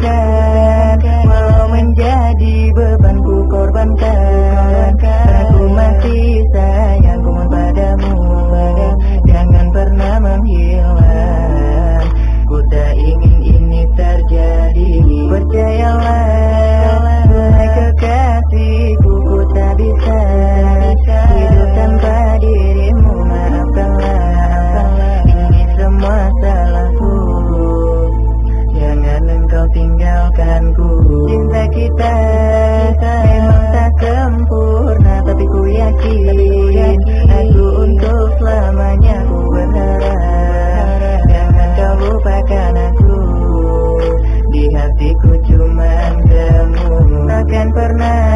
God. Yakin Aku untuk selamanya ku berharap Jangan kau lupakan aku. Di hatiku cuman kamu Takkan pernah